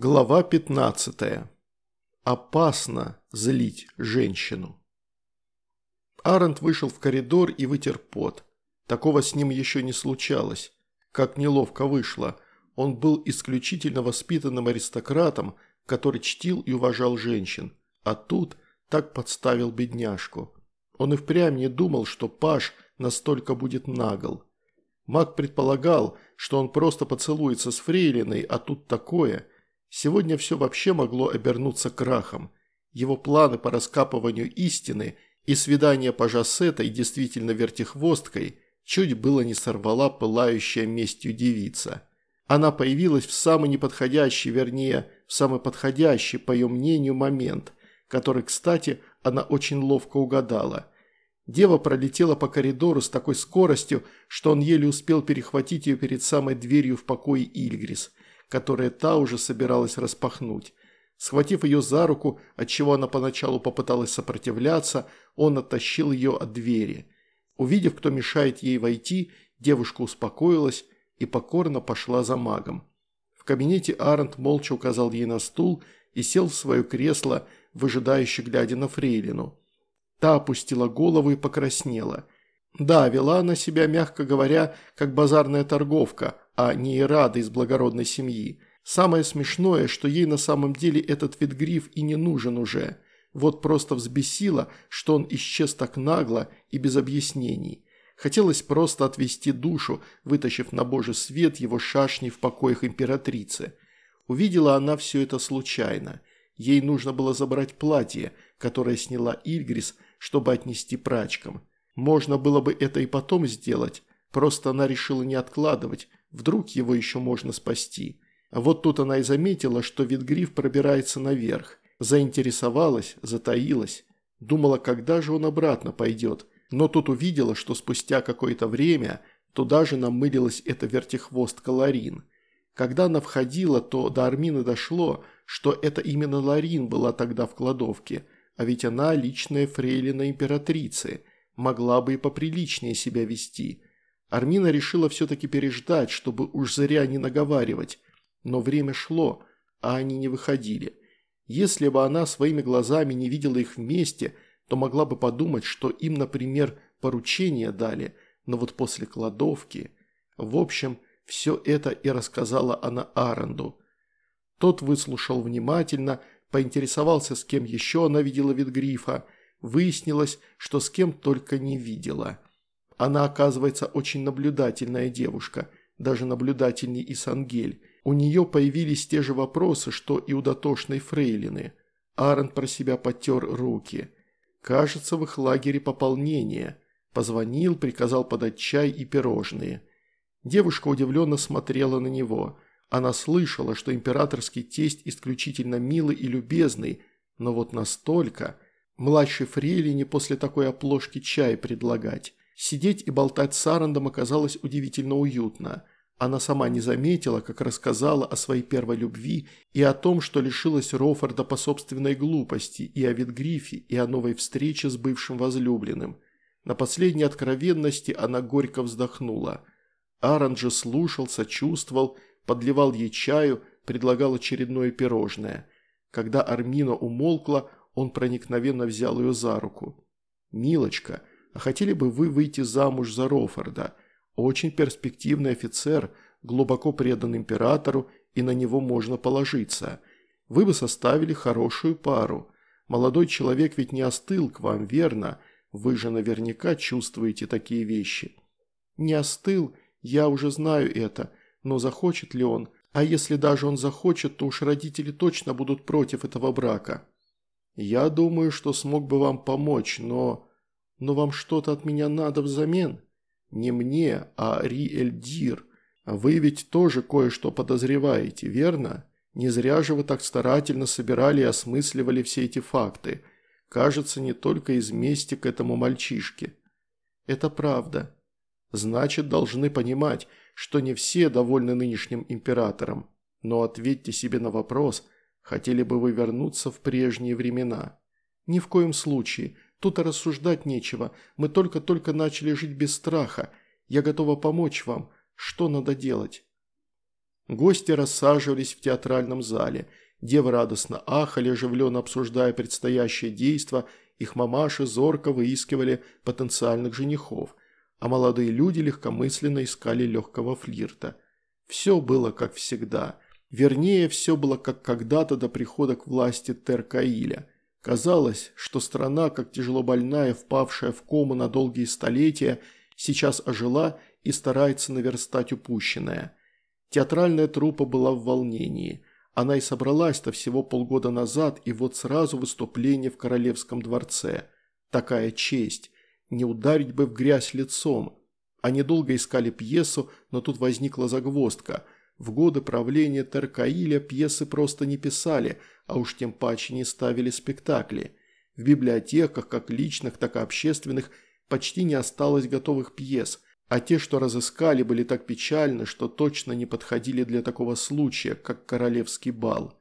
Глава 15. Опасно злить женщину. Арент вышел в коридор и вытер пот. Такого с ним еще не случалось. Как неловко вышло. Он был исключительно воспитанным аристократом, который чтил и уважал женщин. А тут так подставил бедняжку. Он и впрямь не думал, что Паш настолько будет нагл. Маг предполагал, что он просто поцелуется с фрейлиной, а тут такое – Сегодня все вообще могло обернуться крахом. Его планы по раскапыванию истины и свидание пажа с этой действительно вертихвосткой чуть было не сорвала пылающая местью девица. Она появилась в самый неподходящий, вернее, в самый подходящий, по ее мнению, момент, который, кстати, она очень ловко угадала. Дева пролетела по коридору с такой скоростью, что он еле успел перехватить ее перед самой дверью в покое Ильгрис – которое та уже собиралась распахнуть. Схватив ее за руку, отчего она поначалу попыталась сопротивляться, он оттащил ее от двери. Увидев, кто мешает ей войти, девушка успокоилась и покорно пошла за магом. В кабинете Арент молча указал ей на стул и сел в свое кресло, выжидающе глядя на Фрейлину. Та опустила голову и покраснела. Да, вела она себя, мягко говоря, как базарная торговка, а не Ирада из благородной семьи. Самое смешное, что ей на самом деле этот Витгриф и не нужен уже. Вот просто взбесило, что он исчез так нагло и без объяснений. Хотелось просто отвести душу, вытащив на божий свет его шашни в покоях императрицы. Увидела она все это случайно. Ей нужно было забрать платье, которое сняла Ильгрис, чтобы отнести прачкам. Можно было бы это и потом сделать, просто она решила не откладывать, Вдруг его еще можно спасти. А вот тут она и заметила, что Витгриф пробирается наверх. Заинтересовалась, затаилась. Думала, когда же он обратно пойдет. Но тут увидела, что спустя какое-то время туда же намылилась эта вертихвостка Ларин. Когда она входила, то до Армины дошло, что это именно Ларин была тогда в кладовке, а ведь она личная фрейлина императрицы, могла бы и поприличнее себя вести – Армина решила все-таки переждать, чтобы уж зря не наговаривать. Но время шло, а они не выходили. Если бы она своими глазами не видела их вместе, то могла бы подумать, что им, например, поручение дали, но вот после кладовки... В общем, все это и рассказала она Аранду. Тот выслушал внимательно, поинтересовался, с кем еще она видела вид грифа. Выяснилось, что с кем только не видела. Она, оказывается, очень наблюдательная девушка, даже наблюдательней и Сангель. У нее появились те же вопросы, что и у дотошной фрейлины. Аарон про себя потер руки. Кажется, в их лагере пополнение. Позвонил, приказал подать чай и пирожные. Девушка удивленно смотрела на него. Она слышала, что императорский тесть исключительно милый и любезный, но вот настолько... Младшей фрейлине после такой оплошки чай предлагать. Сидеть и болтать с Арандом оказалось удивительно уютно. Она сама не заметила, как рассказала о своей первой любви и о том, что лишилась Рофорда по собственной глупости, и о Витгрифе, и о новой встрече с бывшим возлюбленным. На последней откровенности она горько вздохнула. Аранд же слушал, сочувствовал, подливал ей чаю, предлагал очередное пирожное. Когда Армина умолкла, он проникновенно взял ее за руку. «Милочка», хотели бы вы выйти замуж за Рофорда? Очень перспективный офицер, глубоко предан императору, и на него можно положиться. Вы бы составили хорошую пару. Молодой человек ведь не остыл к вам, верно? Вы же наверняка чувствуете такие вещи. Не остыл, я уже знаю это, но захочет ли он? А если даже он захочет, то уж родители точно будут против этого брака. Я думаю, что смог бы вам помочь, но... Но вам что-то от меня надо взамен? Не мне, а Ри-Эльдир. Вы ведь тоже кое-что подозреваете, верно? Не зря же вы так старательно собирали и осмысливали все эти факты. Кажется, не только из мести к этому мальчишке. Это правда. Значит, должны понимать, что не все довольны нынешним императором. Но ответьте себе на вопрос, хотели бы вы вернуться в прежние времена? Ни в коем случае – Тут и рассуждать нечего. Мы только-только начали жить без страха. Я готова помочь вам. Что надо делать?» Гости рассаживались в театральном зале. Девы радостно ахали, оживленно обсуждая предстоящее действо, их мамаши зорко выискивали потенциальных женихов, а молодые люди легкомысленно искали легкого флирта. Все было как всегда. Вернее, все было как когда-то до прихода к власти Теркаиля. Казалось, что страна, как тяжело больная, впавшая в кому на долгие столетия, сейчас ожила и старается наверстать упущенное. Театральная труппа была в волнении. Она и собралась-то всего полгода назад, и вот сразу выступление в Королевском дворце. Такая честь. Не ударить бы в грязь лицом. Они долго искали пьесу, но тут возникла загвоздка. В годы правления Теркаиля пьесы просто не писали, а уж тем паче не ставили спектакли. В библиотеках, как личных, так и общественных, почти не осталось готовых пьес – а те, что разыскали, были так печальны, что точно не подходили для такого случая, как королевский бал.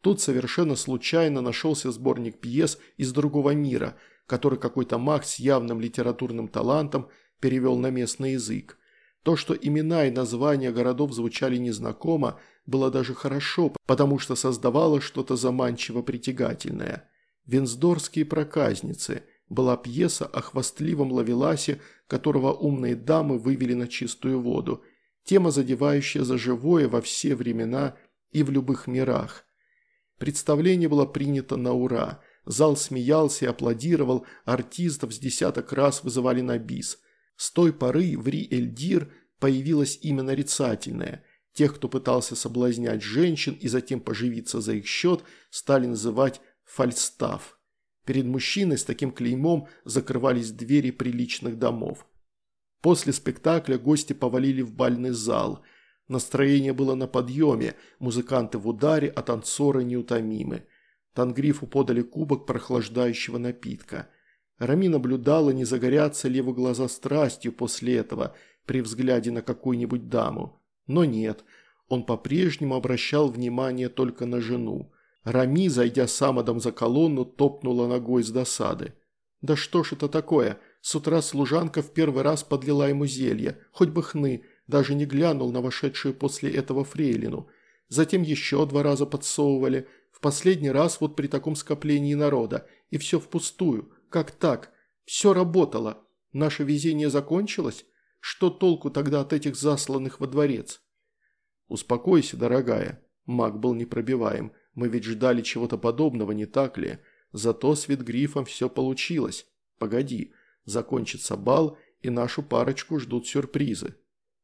Тут совершенно случайно нашелся сборник пьес из другого мира, который какой-то маг с явным литературным талантом перевел на местный язык. То, что имена и названия городов звучали незнакомо, было даже хорошо, потому что создавало что-то заманчиво притягательное. Венсдорские проказницы – была пьеса о хвастливом лавеласе, которого умные дамы вывели на чистую воду. Тема, задевающая за живое во все времена и в любых мирах. Представление было принято на ура. Зал смеялся и аплодировал, артистов с десяток раз вызывали на бис. С той поры в Ри-Эльдир появилось имя нарицательное. Тех, кто пытался соблазнять женщин и затем поживиться за их счет, стали называть «фальстаф». Перед мужчиной с таким клеймом закрывались двери приличных домов. После спектакля гости повалили в бальный зал. Настроение было на подъеме, музыканты в ударе, а танцоры неутомимы. Тангрифу подали кубок прохлаждающего напитка. Рами наблюдала, не загорятся ли его глаза страстью после этого при взгляде на какую-нибудь даму. Но нет, он по-прежнему обращал внимание только на жену. Рами, зайдя самодом за колонну, топнула ногой с досады. «Да что ж это такое? С утра служанка в первый раз подлила ему зелье, хоть бы хны, даже не глянул на вошедшую после этого фрейлину. Затем еще два раза подсовывали, в последний раз вот при таком скоплении народа, и все впустую. Как так? Все работало. Наше везение закончилось? Что толку тогда от этих засланных во дворец?» «Успокойся, дорогая». Маг был непробиваем. Мы ведь ждали чего-то подобного, не так ли? Зато с Витгрифом все получилось. Погоди, закончится бал, и нашу парочку ждут сюрпризы.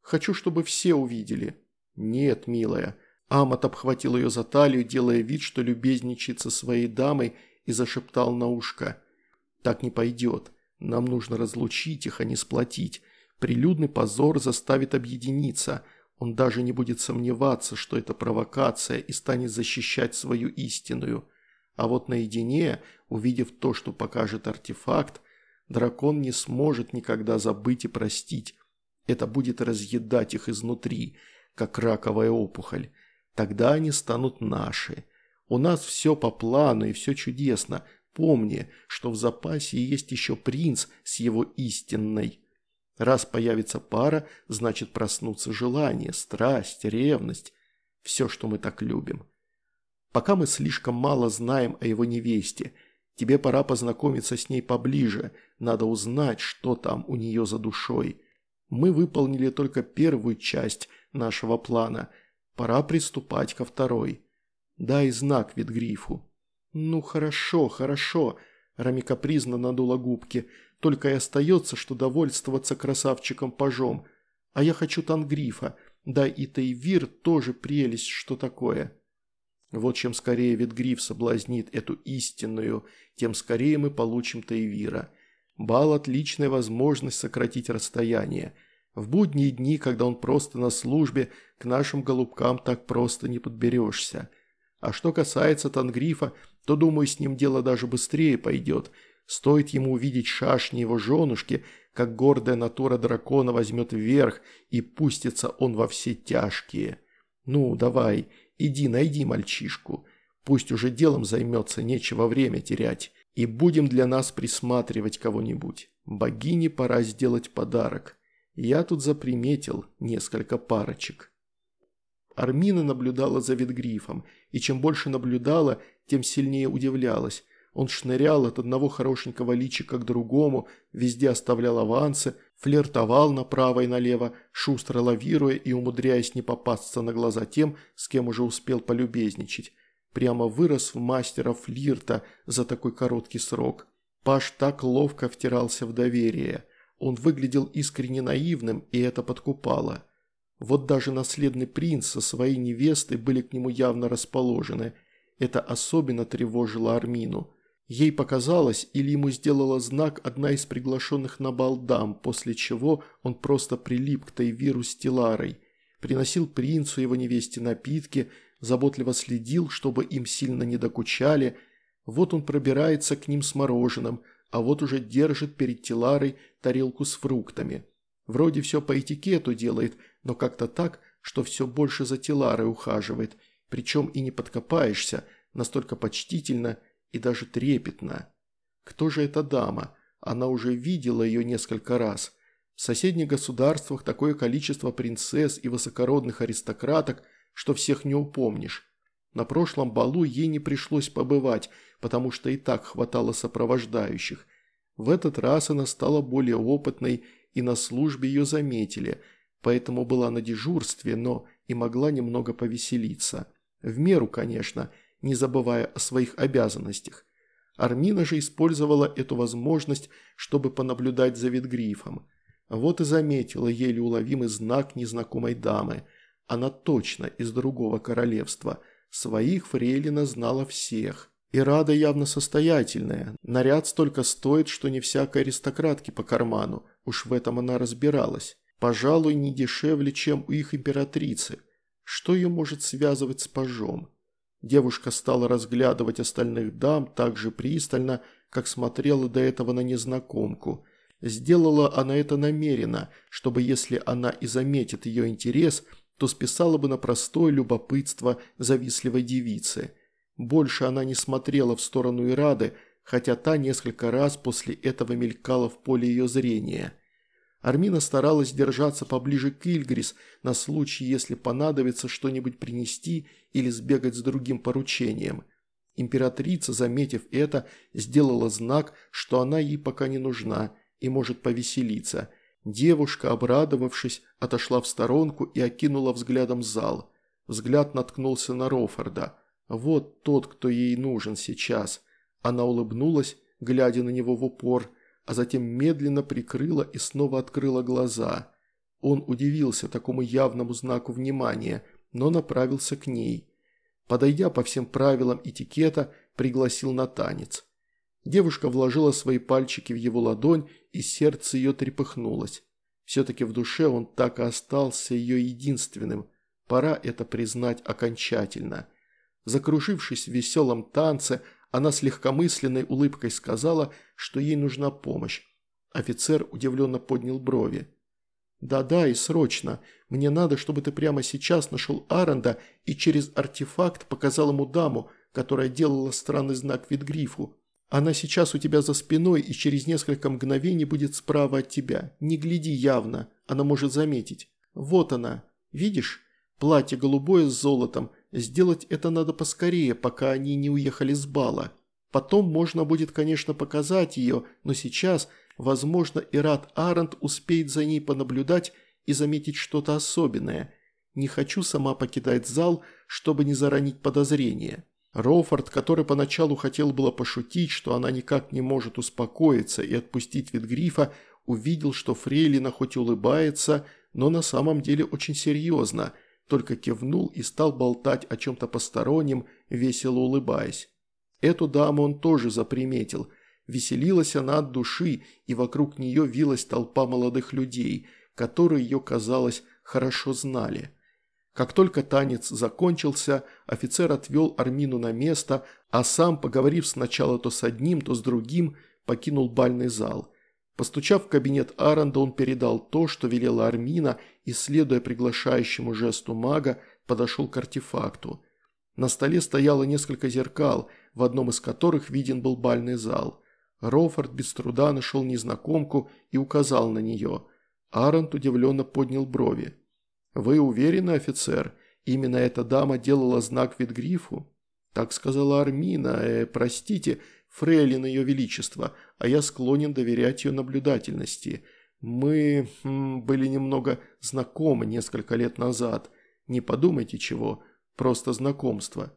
Хочу, чтобы все увидели. Нет, милая. Амат обхватил ее за талию, делая вид, что любезничает со своей дамой, и зашептал на ушко. Так не пойдет. Нам нужно разлучить их, а не сплотить. Прилюдный позор заставит объединиться – он даже не будет сомневаться, что это провокация и станет защищать свою истинную. А вот наедине, увидев то, что покажет артефакт, дракон не сможет никогда забыть и простить. Это будет разъедать их изнутри, как раковая опухоль. Тогда они станут наши. У нас все по плану и все чудесно. Помни, что в запасе есть еще принц с его истинной. Раз появится пара, значит проснутся желание, страсть, ревность. Все, что мы так любим. Пока мы слишком мало знаем о его невесте, тебе пора познакомиться с ней поближе, надо узнать, что там у нее за душой. Мы выполнили только первую часть нашего плана, пора приступать ко второй. Дай знак Витгрифу. Ну хорошо, хорошо, Рами капризно надула губки – только и остается, что довольствоваться красавчиком-пажом. А я хочу Тангрифа. Да и Тейвир тоже прелесть, что такое. Вот чем скорее Ветгриф соблазнит эту истинную, тем скорее мы получим Тейвира. Бал – отличная возможность сократить расстояние. В будние дни, когда он просто на службе, к нашим голубкам так просто не подберешься. А что касается Тангрифа, то, думаю, с ним дело даже быстрее пойдет – Стоит ему увидеть шашни его женушки, как гордая натура дракона возьмет вверх и пустится он во все тяжкие. Ну, давай, иди найди мальчишку. Пусть уже делом займется, нечего время терять. И будем для нас присматривать кого-нибудь. Богине пора сделать подарок. Я тут заприметил несколько парочек. Армина наблюдала за Ветгрифом, и чем больше наблюдала, тем сильнее удивлялась. Он шнырял от одного хорошенького личика к другому, везде оставлял авансы, флиртовал направо и налево, шустро лавируя и умудряясь не попасться на глаза тем, с кем уже успел полюбезничать. Прямо вырос в мастера флирта за такой короткий срок. Паш так ловко втирался в доверие. Он выглядел искренне наивным, и это подкупало. Вот даже наследный принц со своей невестой были к нему явно расположены. Это особенно тревожило Армину. Ей показалось, или ему сделала знак одна из приглашенных на бал дам, после чего он просто прилип к Тайвиру с Тиларой. Приносил принцу его невесте напитки, заботливо следил, чтобы им сильно не докучали. Вот он пробирается к ним с мороженым, а вот уже держит перед Тиларой тарелку с фруктами. Вроде все по этикету делает, но как-то так, что все больше за Тиларой ухаживает, причем и не подкопаешься, настолько почтительно – и даже трепетно. Кто же эта дама? Она уже видела ее несколько раз. В соседних государствах такое количество принцесс и высокородных аристократок, что всех не упомнишь. На прошлом балу ей не пришлось побывать, потому что и так хватало сопровождающих. В этот раз она стала более опытной, и на службе ее заметили, поэтому была на дежурстве, но и могла немного повеселиться. В меру, конечно – не забывая о своих обязанностях. Армина же использовала эту возможность, чтобы понаблюдать за Ветгрифом. Вот и заметила еле уловимый знак незнакомой дамы. Она точно из другого королевства. Своих Фрейлина знала всех. И Рада явно состоятельная. Наряд столько стоит, что не всякой аристократке по карману. Уж в этом она разбиралась. Пожалуй, не дешевле, чем у их императрицы. Что ее может связывать с пажом? Девушка стала разглядывать остальных дам так же пристально, как смотрела до этого на незнакомку. Сделала она это намеренно, чтобы если она и заметит ее интерес, то списала бы на простое любопытство завистливой девицы. Больше она не смотрела в сторону Ирады, хотя та несколько раз после этого мелькала в поле ее зрения – Армина старалась держаться поближе к Ильгрис на случай, если понадобится что-нибудь принести или сбегать с другим поручением. Императрица, заметив это, сделала знак, что она ей пока не нужна и может повеселиться. Девушка, обрадовавшись, отошла в сторонку и окинула взглядом зал. Взгляд наткнулся на Рофорда. Вот тот, кто ей нужен сейчас. Она улыбнулась, глядя на него в упор – а затем медленно прикрыла и снова открыла глаза. Он удивился такому явному знаку внимания, но направился к ней. Подойдя по всем правилам этикета, пригласил на танец. Девушка вложила свои пальчики в его ладонь, и сердце ее трепыхнулось. Все-таки в душе он так и остался ее единственным. Пора это признать окончательно. Закружившись в веселом танце, она с легкомысленной улыбкой сказала, что ей нужна помощь. Офицер удивленно поднял брови. «Да-да, и срочно. Мне надо, чтобы ты прямо сейчас нашел Аренда и через артефакт показал ему даму, которая делала странный знак Витгрифу. Она сейчас у тебя за спиной и через несколько мгновений будет справа от тебя. Не гляди явно, она может заметить. Вот она. Видишь? Платье голубое с золотом, Сделать это надо поскорее, пока они не уехали с бала. Потом можно будет, конечно, показать ее, но сейчас, возможно, Ират Арент успеет за ней понаблюдать и заметить что-то особенное. Не хочу сама покидать зал, чтобы не заронить подозрения. Роуфорд, который поначалу хотел было пошутить, что она никак не может успокоиться и отпустить Витгрифа, увидел, что Фрейлина хоть улыбается, но на самом деле очень серьезно – только кивнул и стал болтать о чем-то постороннем, весело улыбаясь. Эту даму он тоже заприметил. Веселилась она от души, и вокруг нее вилась толпа молодых людей, которые ее, казалось, хорошо знали. Как только танец закончился, офицер отвел Армину на место, а сам, поговорив сначала то с одним, то с другим, покинул бальный зал – Постучав в кабинет Аранда, он передал то, что велела Армина, и, следуя приглашающему жесту мага, подошел к артефакту. На столе стояло несколько зеркал, в одном из которых виден был бальный зал. Роуфорд без труда нашел незнакомку и указал на нее. Арент удивленно поднял брови. «Вы уверены, офицер? Именно эта дама делала знак Витгрифу? Так сказала Армина, э, простите, фрейлин ее величество, а я склонен доверять ее наблюдательности. Мы м, были немного знакомы несколько лет назад. Не подумайте чего, просто знакомство.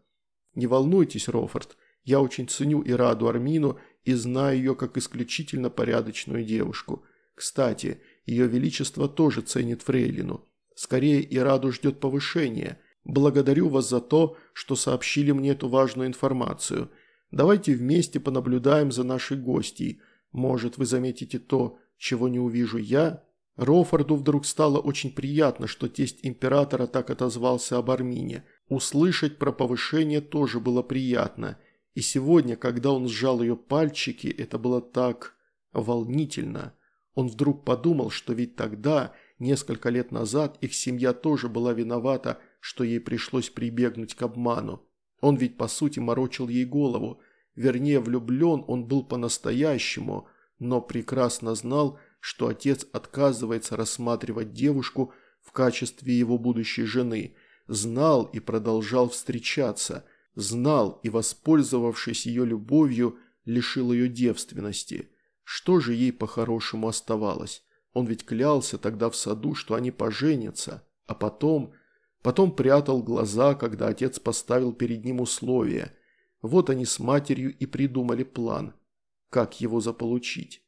Не волнуйтесь, Рофорд, я очень ценю и раду Армину и знаю ее как исключительно порядочную девушку. Кстати, ее величество тоже ценит Фрейлину. Скорее, Ираду ждет повышения. Благодарю вас за то, что сообщили мне эту важную информацию. Давайте вместе понаблюдаем за нашей гостьей. Может, вы заметите то, чего не увижу я?» Рофорду вдруг стало очень приятно, что тесть императора так отозвался об Армине. Услышать про повышение тоже было приятно. И сегодня, когда он сжал ее пальчики, это было так волнительно. Он вдруг подумал, что ведь тогда, несколько лет назад, их семья тоже была виновата, что ей пришлось прибегнуть к обману. Он ведь по сути морочил ей голову. Вернее, влюблен он был по-настоящему, но прекрасно знал, что отец отказывается рассматривать девушку в качестве его будущей жены. Знал и продолжал встречаться. Знал и, воспользовавшись ее любовью, лишил ее девственности. Что же ей по-хорошему оставалось? Он ведь клялся тогда в саду, что они поженятся, а потом... Потом прятал глаза, когда отец поставил перед ним условия. Вот они с матерью и придумали план, как его заполучить.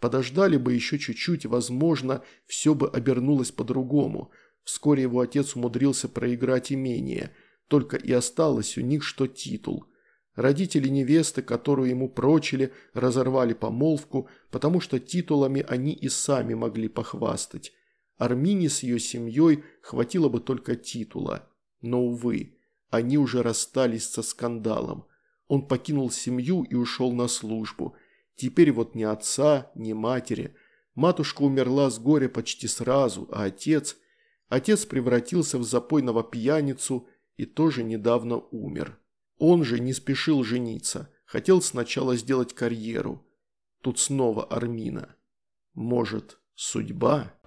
Подождали бы еще чуть-чуть, возможно, все бы обернулось по-другому. Вскоре его отец умудрился проиграть имение, только и осталось у них что титул – Родители невесты, которую ему прочили, разорвали помолвку, потому что титулами они и сами могли похвастать. Армине с ее семьей хватило бы только титула. Но, увы, они уже расстались со скандалом. Он покинул семью и ушел на службу. Теперь вот ни отца, ни матери. Матушка умерла с горя почти сразу, а отец... Отец превратился в запойного пьяницу и тоже недавно умер. Он же не спешил жениться, хотел сначала сделать карьеру. Тут снова Армина. Может, судьба?